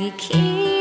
the key.